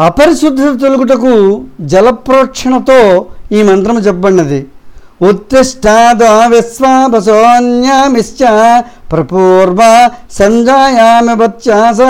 అపరిశుద్ధత తొలుగుటకు జలప్రోక్షణతో ఈ మంత్రము చెప్పబడినది. ఉత్తిష్టాద విశ్వాపసోన్యామిశ్చ ప్రపూర్వ సంజాయామి వత్యాస